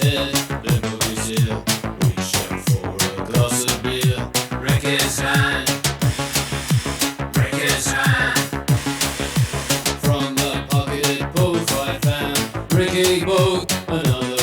head, for a glass of beer. His hand, his hand. From the pocket both I found Ricky Boat, another.